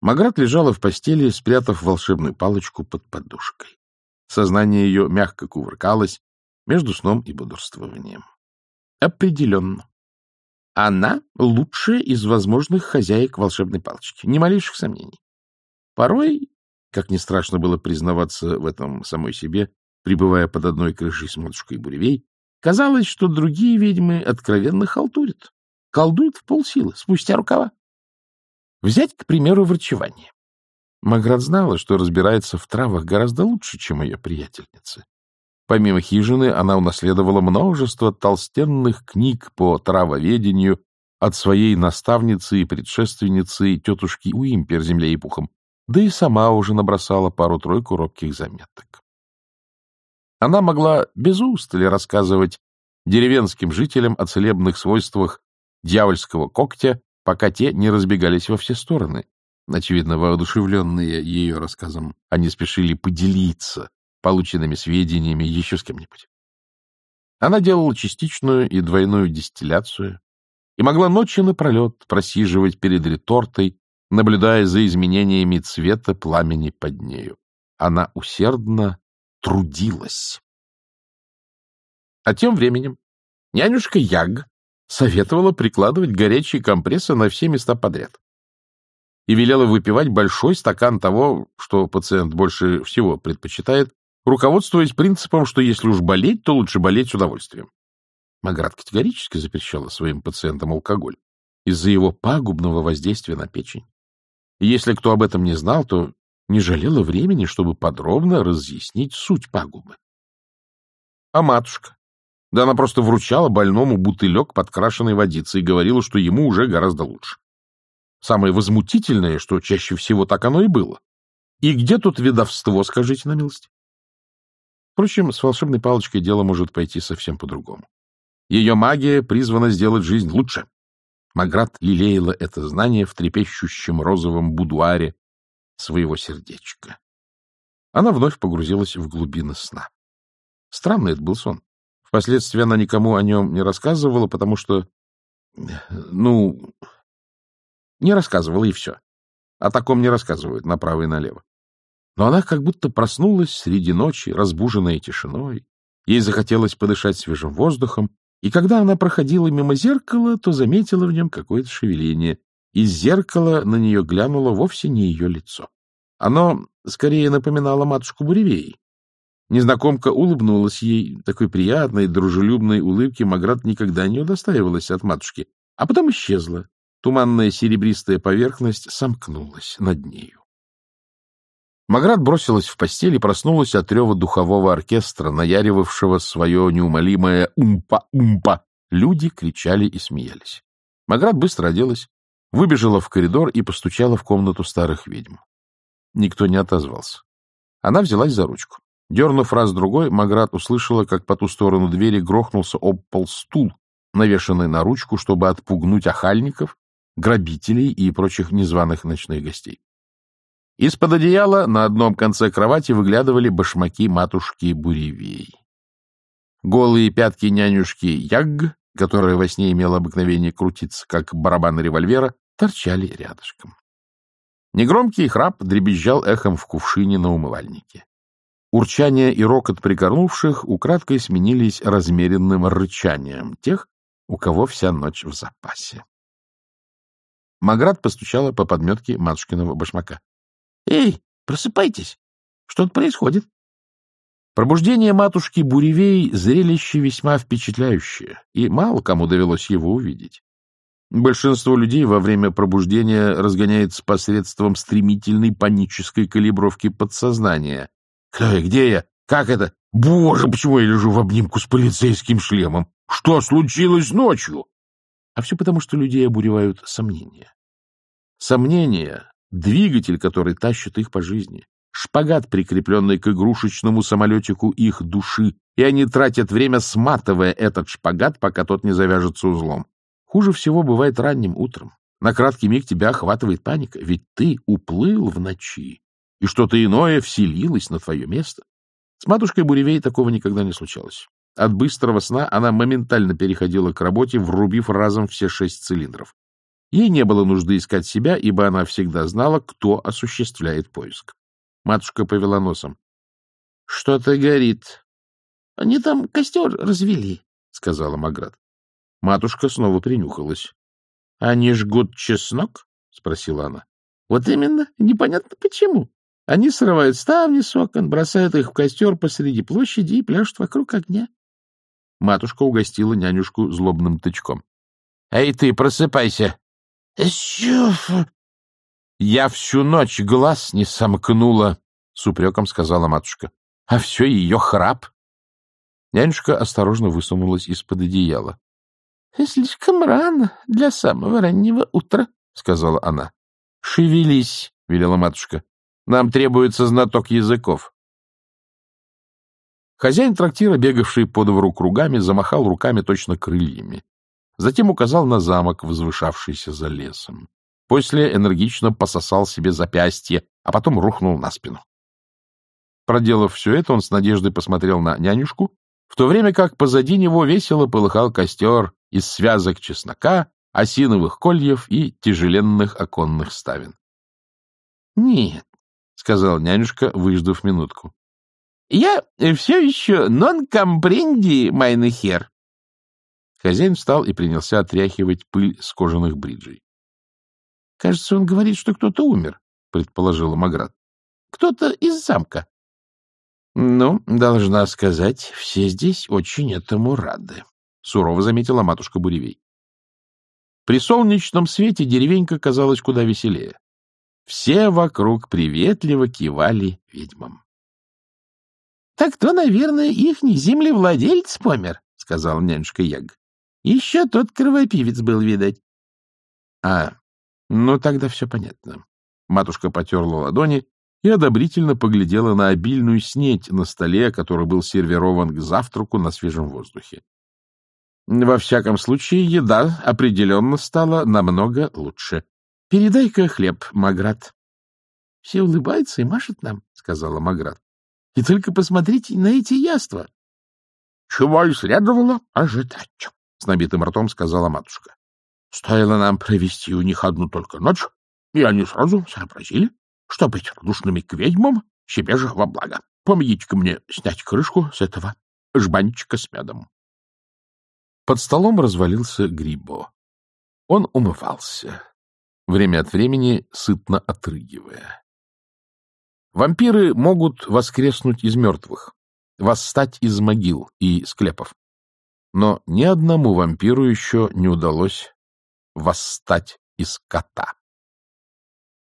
Маград лежала в постели, спрятав волшебную палочку под подушкой. Сознание ее мягко кувыркалось между сном и бодрствованием. Определенно. Она лучшая из возможных хозяек волшебной палочки. Ни малейших сомнений. Порой, как не страшно было признаваться в этом самой себе, пребывая под одной крышей с матушкой Буревей, казалось, что другие ведьмы откровенно халтурят. Колдуют в полсилы, спустя рукава. Взять, к примеру, врачевание. Маград знала, что разбирается в травах гораздо лучше, чем ее приятельницы. Помимо хижины, она унаследовала множество толстенных книг по травоведению от своей наставницы и предшественницы тетушки Уимпер земле и пухом, да и сама уже набросала пару-тройку робких заметок. Она могла без устали рассказывать деревенским жителям о целебных свойствах дьявольского когтя, пока те не разбегались во все стороны. Очевидно, воодушевленные ее рассказом, они спешили поделиться полученными сведениями еще с кем-нибудь. Она делала частичную и двойную дистилляцию и могла ночи напролет просиживать перед ретортой, наблюдая за изменениями цвета пламени под нею. Она усердно трудилась. А тем временем нянюшка Яг советовала прикладывать горячие компрессы на все места подряд и велела выпивать большой стакан того, что пациент больше всего предпочитает, руководствуясь принципом, что если уж болеть, то лучше болеть с удовольствием. Маград категорически запрещала своим пациентам алкоголь из-за его пагубного воздействия на печень. И если кто об этом не знал, то не жалела времени, чтобы подробно разъяснить суть пагубы. А матушка? Да она просто вручала больному бутылек подкрашенной водицы и говорила, что ему уже гораздо лучше. Самое возмутительное, что чаще всего так оно и было. И где тут ведовство, скажите на милость? Впрочем, с волшебной палочкой дело может пойти совсем по-другому. Ее магия призвана сделать жизнь лучше. Маград лелеяла это знание в трепещущем розовом будуаре своего сердечка. Она вновь погрузилась в глубины сна. Странный это был сон. Впоследствии она никому о нем не рассказывала, потому что... Ну, не рассказывала, и все. О таком не рассказывают направо и налево. Но она как будто проснулась среди ночи, разбуженная тишиной. Ей захотелось подышать свежим воздухом, и когда она проходила мимо зеркала, то заметила в нем какое-то шевеление. Из зеркала на нее глянуло вовсе не ее лицо. Оно скорее напоминало матушку Буревей. Незнакомка улыбнулась ей, такой приятной, дружелюбной улыбки Маград никогда не удостаивалась от матушки, а потом исчезла. Туманная серебристая поверхность сомкнулась над нею. Маград бросилась в постель и проснулась от рева духового оркестра, наяривавшего свое неумолимое «умпа-умпа». Люди кричали и смеялись. Маград быстро оделась, выбежала в коридор и постучала в комнату старых ведьм. Никто не отозвался. Она взялась за ручку. Дернув раз-другой, Маград услышала, как по ту сторону двери грохнулся об пол стул, навешанный на ручку, чтобы отпугнуть охальников, грабителей и прочих незваных ночных гостей. Из-под одеяла на одном конце кровати выглядывали башмаки матушки Буревей. Голые пятки нянюшки Яг, которая во сне имела обыкновение крутиться, как барабан револьвера, торчали рядышком. Негромкий храп дребезжал эхом в кувшине на умывальнике. Урчание и рокот прикорнувших украдкой сменились размеренным рычанием тех, у кого вся ночь в запасе. Маград постучала по подметке матушкиного башмака. Эй, просыпайтесь! Что-то происходит. Пробуждение матушки Буревей — зрелище весьма впечатляющее, и мало кому довелось его увидеть. Большинство людей во время пробуждения разгоняется посредством стремительной панической калибровки подсознания. «Кто я? Где я? Как это? Боже, почему я лежу в обнимку с полицейским шлемом? Что случилось ночью?» А все потому, что людей обуревают сомнения. Сомнения двигатель, который тащит их по жизни, шпагат, прикрепленный к игрушечному самолетику их души, и они тратят время, сматывая этот шпагат, пока тот не завяжется узлом. Хуже всего бывает ранним утром. На краткий миг тебя охватывает паника, ведь ты уплыл в ночи, и что-то иное вселилось на твое место. С матушкой Буревей такого никогда не случалось. От быстрого сна она моментально переходила к работе, врубив разом все шесть цилиндров. Ей не было нужды искать себя, ибо она всегда знала, кто осуществляет поиск. Матушка повела носом. — Что-то горит. — Они там костер развели, — сказала Маград. Матушка снова принюхалась. — Они жгут чеснок? — спросила она. — Вот именно. Непонятно почему. Они срывают ставни с окон, бросают их в костер посреди площади и пляшут вокруг огня. Матушка угостила нянюшку злобным тычком. — Эй ты, просыпайся! — Щуф! — Я всю ночь глаз не сомкнула, — с упреком сказала матушка. — А все ее храп. Нянюшка осторожно высунулась из-под одеяла. — Слишком рано для самого раннего утра, — сказала она. — Шевелись, — велела матушка. — Нам требуется знаток языков. Хозяин трактира, бегавший по двору кругами, замахал руками точно крыльями. Затем указал на замок, возвышавшийся за лесом. После энергично пососал себе запястье, а потом рухнул на спину. Проделав все это, он с надеждой посмотрел на нянюшку, в то время как позади него весело полыхал костер из связок чеснока, осиновых кольев и тяжеленных оконных ставен. — Нет, — сказал нянюшка, выждав минутку. — Я все еще нон компренди, майнехер. Хозяин встал и принялся отряхивать пыль с кожаных бриджей. — Кажется, он говорит, что кто-то умер, — предположила Маград. — Кто-то из замка. — Ну, должна сказать, все здесь очень этому рады, — сурово заметила матушка Буревей. При солнечном свете деревенька казалась куда веселее. Все вокруг приветливо кивали ведьмам. — Так то, наверное, ихний землевладелец помер, — сказал нянюшка Яг. — Еще тот кровопивец был, видать. — А, ну тогда все понятно. Матушка потерла ладони и одобрительно поглядела на обильную снеть на столе, который был сервирован к завтраку на свежем воздухе. Во всяком случае, еда определенно стала намного лучше. Передай-ка хлеб, Маград. — Все улыбаются и машут нам, — сказала Маград. — И только посмотрите на эти яства. — Чего и следовало ожидать, — с набитым ртом сказала матушка. — Стоило нам провести у них одну только ночь, и они сразу сообразили, что быть радушными к ведьмам себе же во благо. Помогите-ка мне снять крышку с этого жбанчика с медом. Под столом развалился Грибо. Он умывался, время от времени сытно отрыгивая. Вампиры могут воскреснуть из мертвых, восстать из могил и склепов. Но ни одному вампиру еще не удалось восстать из кота.